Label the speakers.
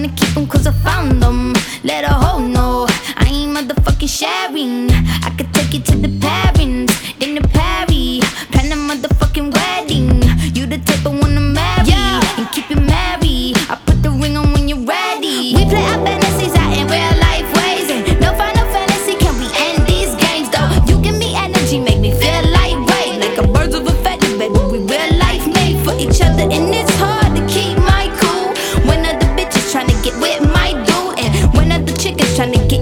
Speaker 1: trying to keep them cause I found them. Let a hoe know I ain't motherfucking sharing. I trying to get